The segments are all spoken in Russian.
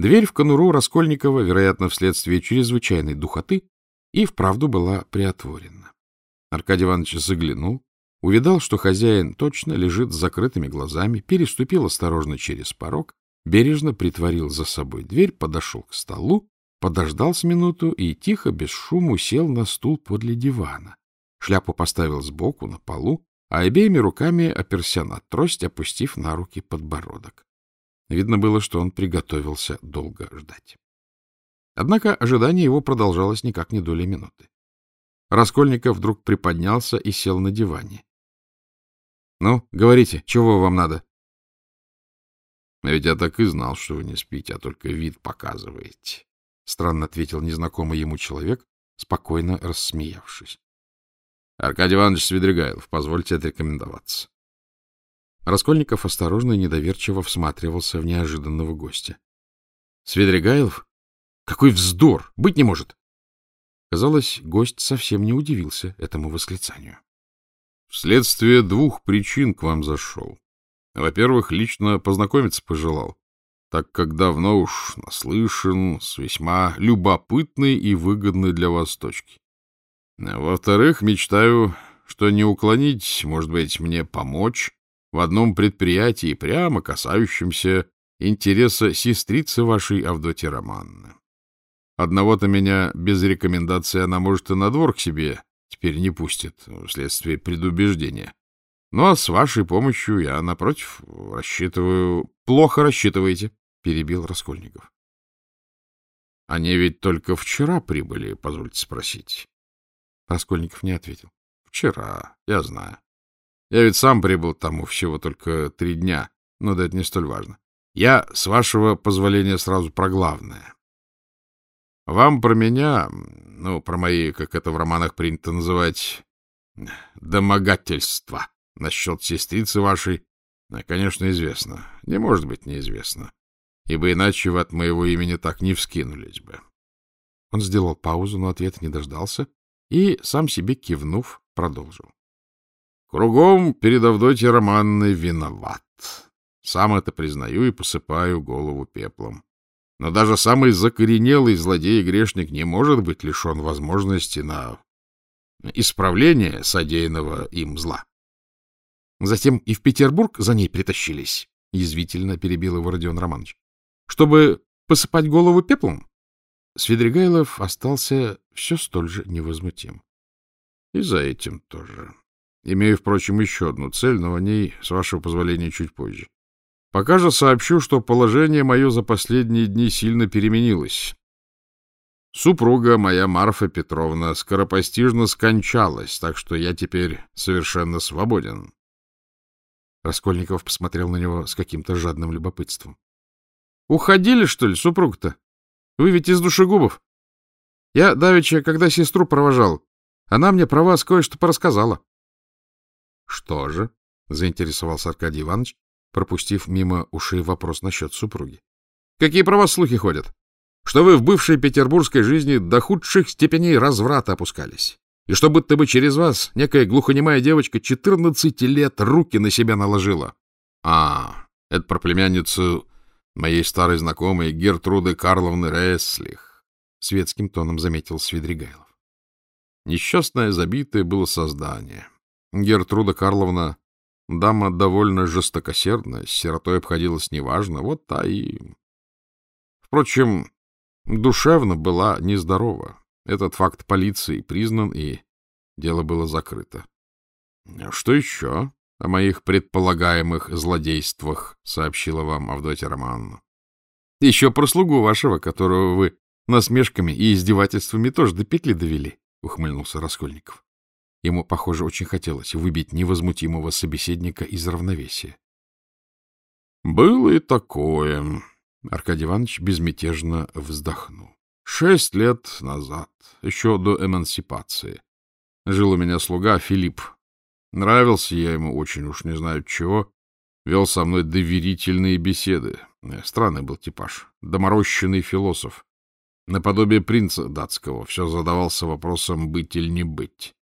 Дверь в конуру Раскольникова, вероятно, вследствие чрезвычайной духоты, и вправду была приотворена. Аркадий Иванович заглянул, увидал, что хозяин точно лежит с закрытыми глазами, переступил осторожно через порог, бережно притворил за собой дверь, подошел к столу, подождал с минуту и тихо, без шума, сел на стул подле дивана. Шляпу поставил сбоку, на полу, а обеими руками оперся на трость, опустив на руки подбородок. Видно было, что он приготовился долго ждать. Однако ожидание его продолжалось никак не доли минуты. Раскольников вдруг приподнялся и сел на диване. — Ну, говорите, чего вам надо? — Ведь я так и знал, что вы не спите, а только вид показываете, — странно ответил незнакомый ему человек, спокойно рассмеявшись. — Аркадий Иванович Свидригайлов, позвольте отрекомендоваться. Раскольников осторожно и недоверчиво всматривался в неожиданного гостя. — Свидригайлов? Какой вздор! Быть не может! Казалось, гость совсем не удивился этому восклицанию. — Вследствие двух причин к вам зашел. Во-первых, лично познакомиться пожелал, так как давно уж наслышан с весьма любопытной и выгодной для вас точки. Во-вторых, мечтаю, что не уклонить, может быть, мне помочь в одном предприятии, прямо касающемся интереса сестрицы вашей Авдотьи Романны. Одного-то меня без рекомендации она, может, и на двор к себе теперь не пустит, вследствие предубеждения. Ну, а с вашей помощью я, напротив, рассчитываю... — Плохо рассчитываете, — перебил Раскольников. — Они ведь только вчера прибыли, позвольте спросить. Раскольников не ответил. — Вчера, я знаю. Я ведь сам прибыл тому всего только три дня, но да это не столь важно. Я, с вашего позволения, сразу про главное. Вам про меня, ну, про мои, как это в романах принято называть, домогательства насчет сестрицы вашей, конечно, известно. Не может быть неизвестно, ибо иначе вы от моего имени так не вскинулись бы. Он сделал паузу, но ответа не дождался и, сам себе кивнув, продолжил. Кругом перед Авдотьей Романной виноват. Сам это признаю и посыпаю голову пеплом. Но даже самый закоренелый злодей и грешник не может быть лишен возможности на исправление содеянного им зла. Затем и в Петербург за ней притащились, — язвительно перебил его Родион Романович. — Чтобы посыпать голову пеплом? Свидригайлов остался все столь же невозмутим. — И за этим тоже. Имею, впрочем, еще одну цель, но о ней, с вашего позволения, чуть позже. Пока же сообщу, что положение мое за последние дни сильно переменилось. Супруга моя, Марфа Петровна, скоропостижно скончалась, так что я теперь совершенно свободен. Раскольников посмотрел на него с каким-то жадным любопытством. — Уходили, что ли, супруг-то? Вы ведь из душегубов. Я давеча, когда сестру провожал, она мне про вас кое-что порассказала. Что же? — заинтересовался Аркадий Иванович, пропустив мимо ушей вопрос насчет супруги. — Какие про вас слухи ходят? Что вы в бывшей петербургской жизни до худших степеней разврата опускались. И что будто бы через вас некая глухонемая девочка 14 лет руки на себя наложила. — А, это про племянницу моей старой знакомой Гертруды Карловны Реслих, — светским тоном заметил Свидригайлов. Несчастное забитое было создание. Гертруда Карловна, дама довольно жестокосердная, с сиротой обходилась неважно, вот та и... Впрочем, душевно была нездорова. Этот факт полиции признан, и дело было закрыто. Что еще о моих предполагаемых злодействах сообщила вам Авдотья Романовна? Еще про слугу вашего, которого вы насмешками и издевательствами тоже до петли довели, — ухмыльнулся Раскольников. Ему, похоже, очень хотелось выбить невозмутимого собеседника из равновесия. — Было и такое. Аркадий Иванович безмятежно вздохнул. Шесть лет назад, еще до эмансипации, жил у меня слуга Филипп. Нравился я ему очень, уж не знаю чего. Вел со мной доверительные беседы. Странный был типаж. Доморощенный философ. Наподобие принца датского. Все задавался вопросом, быть или не быть.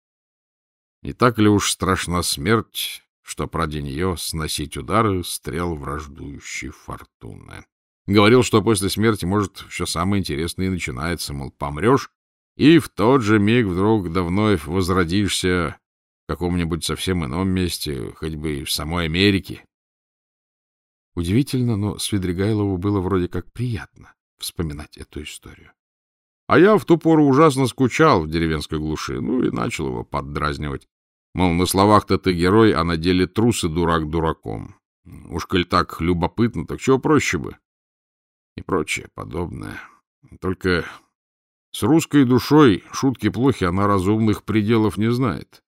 Не так ли уж страшна смерть, что ради нее сносить удары стрел враждующей фортуны? Говорил, что после смерти, может, все самое интересное и начинается, мол, помрешь, и в тот же миг вдруг да вновь возродишься в каком-нибудь совсем ином месте, хоть бы и в самой Америке. Удивительно, но Свидригайлову было вроде как приятно вспоминать эту историю. А я в ту пору ужасно скучал в деревенской глуши, ну и начал его поддразнивать. Мол, на словах-то ты герой, а на деле трус и дурак дураком. Уж коль так любопытно, так чего проще бы? И прочее подобное. Только с русской душой шутки плохи, она разумных пределов не знает.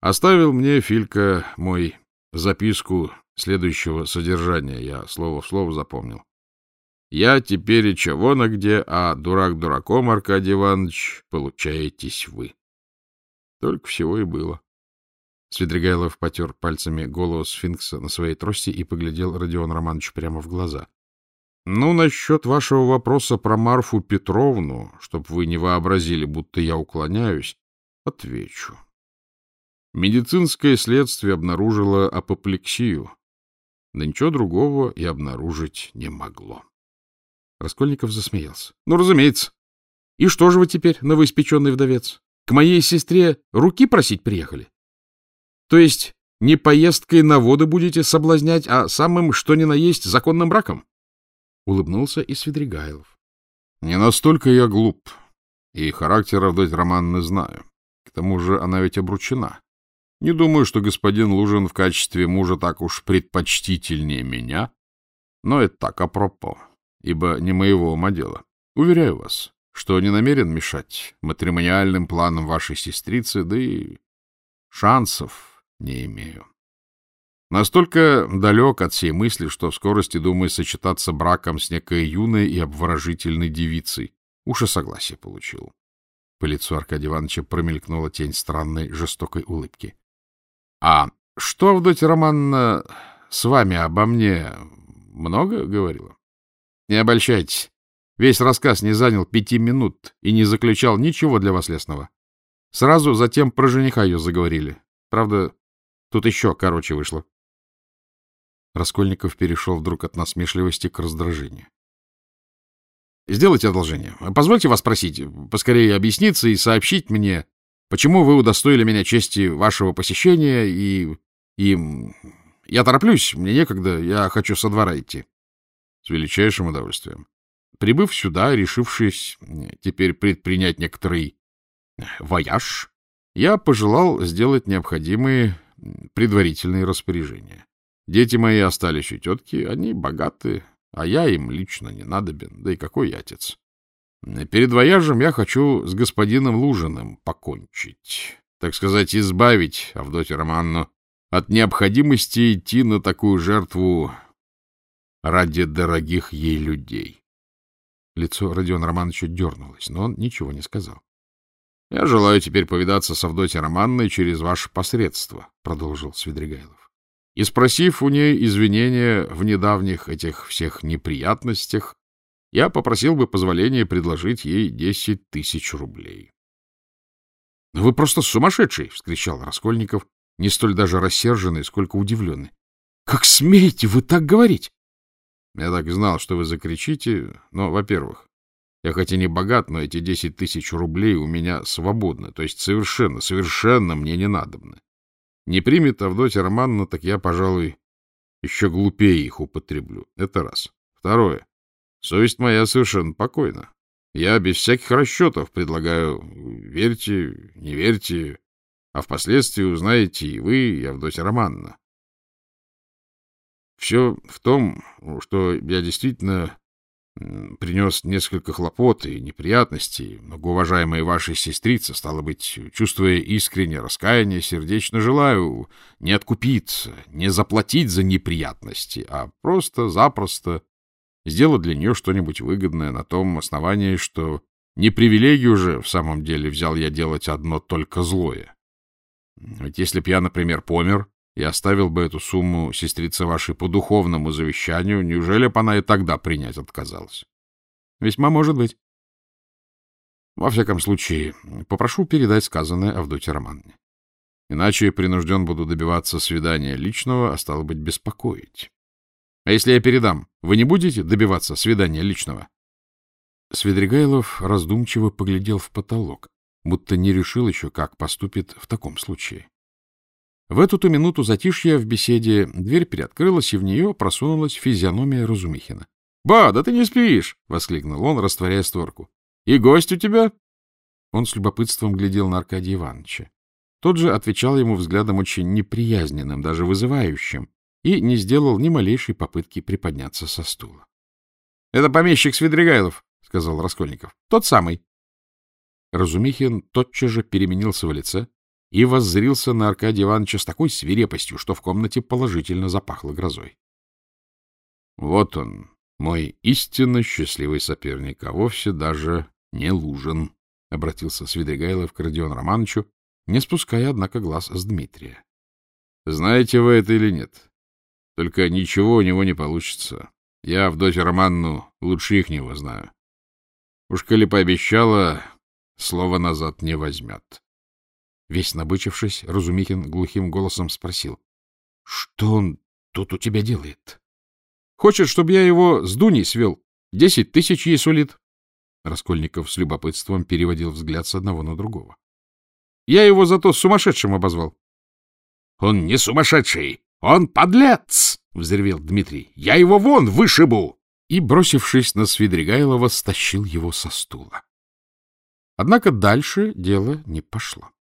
Оставил мне Филька мой записку следующего содержания, я слово в слово запомнил. Я теперь и чего на где, а дурак дураком, Аркадий Иванович, получаетесь вы. Только всего и было. Свидригайлов потер пальцами голову сфинкса на своей трости и поглядел Родион Романович прямо в глаза. — Ну, насчет вашего вопроса про Марфу Петровну, чтоб вы не вообразили, будто я уклоняюсь, отвечу. Медицинское следствие обнаружило апоплексию, да ничего другого и обнаружить не могло. Раскольников засмеялся. — Ну, разумеется. И что же вы теперь, новоиспеченный вдовец? К моей сестре руки просить приехали? То есть не поездкой на воды будете соблазнять, а самым что ни на есть законным браком? Улыбнулся и Свидригайлов. — Не настолько я глуп, и характер Авдотьи Романовны знаю. К тому же она ведь обручена. Не думаю, что господин Лужин в качестве мужа так уж предпочтительнее меня, но это так апропо ибо не моего ума дело. Уверяю вас, что не намерен мешать матримониальным планам вашей сестрицы, да и шансов не имею. Настолько далек от всей мысли, что в скорости думаю сочетаться браком с некой юной и обворожительной девицей. Уж и согласие получил. По лицу Аркадия Ивановича промелькнула тень странной жестокой улыбки. — А что, Авдотья Романовна, с вами обо мне много говорила? Не обольщайтесь. Весь рассказ не занял пяти минут и не заключал ничего для вас лесного. Сразу затем про жениха ее заговорили. Правда, тут еще короче вышло. Раскольников перешел вдруг от насмешливости к раздражению. — Сделайте одолжение. Позвольте вас спросить, поскорее объясниться и сообщить мне, почему вы удостоили меня чести вашего посещения и... и... Я тороплюсь, мне некогда, я хочу со двора идти. С величайшим удовольствием. Прибыв сюда, решившись теперь предпринять некоторый э, вояж, я пожелал сделать необходимые предварительные распоряжения. Дети мои остались у тетки, они богаты, а я им лично не надобен, да и какой я отец. Перед вояжем я хочу с господином Лужиным покончить, так сказать, избавить Авдотью Романну от необходимости идти на такую жертву ради дорогих ей людей. Лицо Родиона Романовича дернулось, но он ничего не сказал. — Я желаю теперь повидаться с Авдотьей Романной через ваше посредство, — продолжил Свидригайлов. И, спросив у ней извинения в недавних этих всех неприятностях, я попросил бы позволения предложить ей десять тысяч рублей. — Вы просто сумасшедший! — вскричал Раскольников, не столь даже рассерженный, сколько удивленный. — Как смеете вы так говорить? Я так и знал, что вы закричите, но, во-первых, я хоть и не богат, но эти десять тысяч рублей у меня свободны, то есть совершенно, совершенно мне не надобны. Не примет Авдотья Романовна, так я, пожалуй, еще глупее их употреблю. Это раз. Второе. Совесть моя совершенно покойна. Я без всяких расчетов предлагаю верьте, не верьте, а впоследствии узнаете и вы, и Авдотья Романовна. Все в том, что я действительно принес несколько хлопот и неприятностей, многоуважаемая вашей сестрица, стало быть, чувствуя искреннее раскаяние, сердечно желаю не откупиться, не заплатить за неприятности, а просто-запросто сделать для нее что-нибудь выгодное на том основании, что не привилегию же в самом деле взял я делать одно только злое. Ведь если б я, например, помер, и оставил бы эту сумму сестрице вашей по духовному завещанию, неужели бы она и тогда принять отказалась? Весьма может быть. Во всяком случае, попрошу передать сказанное Авдотье Романне. Иначе принужден буду добиваться свидания личного, а стало быть, беспокоить. А если я передам, вы не будете добиваться свидания личного? Свидригайлов раздумчиво поглядел в потолок, будто не решил еще, как поступит в таком случае. В эту-то минуту затишья в беседе дверь приоткрылась, и в нее просунулась физиономия Разумихина. — Ба, да ты не спишь! — воскликнул он, растворяя створку. — И гость у тебя? Он с любопытством глядел на Аркадия Ивановича. Тот же отвечал ему взглядом очень неприязненным, даже вызывающим, и не сделал ни малейшей попытки приподняться со стула. — Это помещик Свидригайлов, — сказал Раскольников. — Тот самый. Разумихин тотчас же переменился в лице и воззрился на Аркадия Ивановича с такой свирепостью, что в комнате положительно запахло грозой. — Вот он, мой истинно счастливый соперник, а вовсе даже не Лужин, — обратился Свидригайлов к Родиону Романовичу, не спуская, однако, глаз с Дмитрия. — Знаете вы это или нет? Только ничего у него не получится. Я в доте Романну лучше их него знаю. Уж коли пообещала, слово назад не возьмет. Весь набычившись, Разумихин глухим голосом спросил. — Что он тут у тебя делает? — Хочет, чтобы я его с Дуней свел. Десять тысяч ей сулит. Раскольников с любопытством переводил взгляд с одного на другого. — Я его зато сумасшедшим обозвал. — Он не сумасшедший, он подлец! — взревел Дмитрий. — Я его вон вышибу! И, бросившись на Свидригайлова, стащил его со стула. Однако дальше дело не пошло.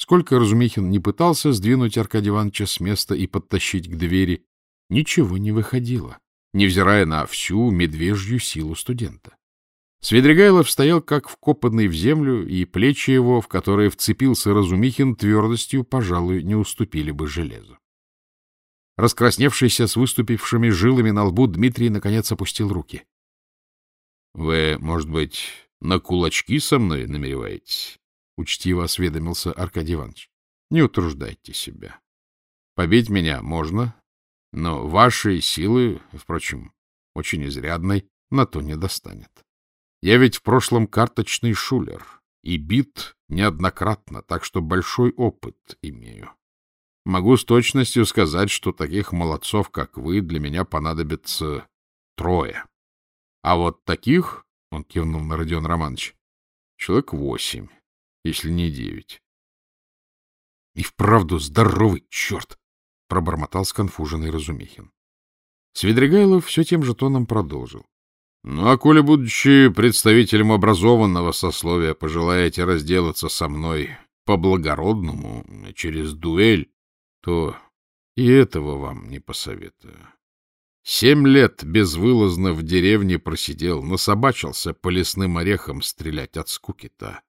Сколько Разумихин не пытался сдвинуть Аркадия Ивановича с места и подтащить к двери, ничего не выходило, невзирая на всю медвежью силу студента. Свидригайлов стоял как вкопанный в землю, и плечи его, в которые вцепился Разумихин, твердостью, пожалуй, не уступили бы железу. Раскрасневшийся с выступившими жилами на лбу, Дмитрий наконец опустил руки. — Вы, может быть, на кулачки со мной намереваетесь? — учтиво осведомился Аркадий Иванович. — Не утруждайте себя. Побить меня можно, но вашей силы, впрочем, очень изрядной, на то не достанет. Я ведь в прошлом карточный шулер и бит неоднократно, так что большой опыт имею. Могу с точностью сказать, что таких молодцов, как вы, для меня понадобится трое. А вот таких, — он кивнул на Родион Романович, — человек восемь, если не девять. — И вправду здоровый черт! — пробормотал сконфуженный Разумихин. Свидригайлов все тем же тоном продолжил. Ну, а коли, будучи представителем образованного сословия, пожелаете разделаться со мной по-благородному, через дуэль, то и этого вам не посоветую. Семь лет безвылазно в деревне просидел, насобачился по лесным орехам стрелять от скуки-то.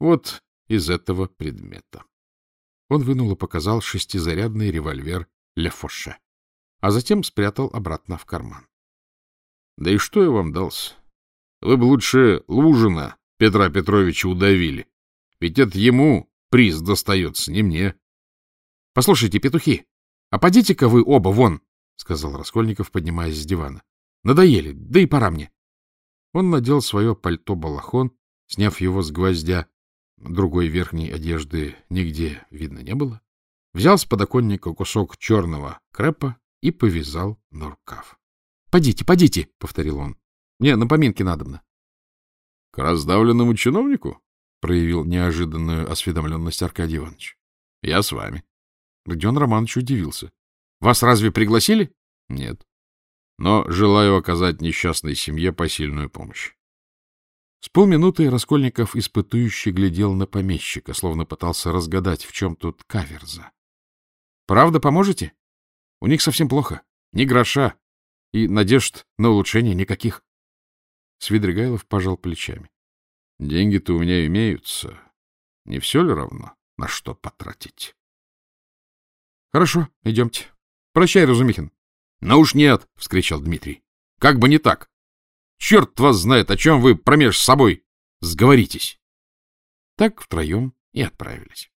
Вот из этого предмета. Он вынул и показал шестизарядный револьвер Ле Фоше, а затем спрятал обратно в карман. Да и что я вам дался? Вы бы лучше Лужина Петра Петровича удавили. Ведь это ему приз достается, не мне. — Послушайте, петухи, а подите-ка вы оба вон, — сказал Раскольников, поднимаясь с дивана. — Надоели, да и пора мне. Он надел свое пальто-балахон, сняв его с гвоздя. Другой верхней одежды нигде видно не было. Взял с подоконника кусок черного крепа и повязал на рукав. — Подите, подите, — повторил он. — Мне на поминки надобно. — К раздавленному чиновнику? — проявил неожиданную осведомленность Аркадий Иванович. — Я с вами. Родион Романович удивился. — Вас разве пригласили? — Нет. Но желаю оказать несчастной семье посильную помощь. С полминуты Раскольников испытующе глядел на помещика, словно пытался разгадать, в чем тут каверза. — Правда поможете? У них совсем плохо. Ни гроша, и надежд на улучшение никаких. Свидригайлов пожал плечами. — Деньги-то у меня имеются. Не все ли равно, на что потратить? — Хорошо, идемте. Прощай, Разумихин. — Ну уж нет, — вскричал Дмитрий. — Как бы не так. Черт вас знает, о чем вы промеж собой сговоритесь. Так втроем и отправились.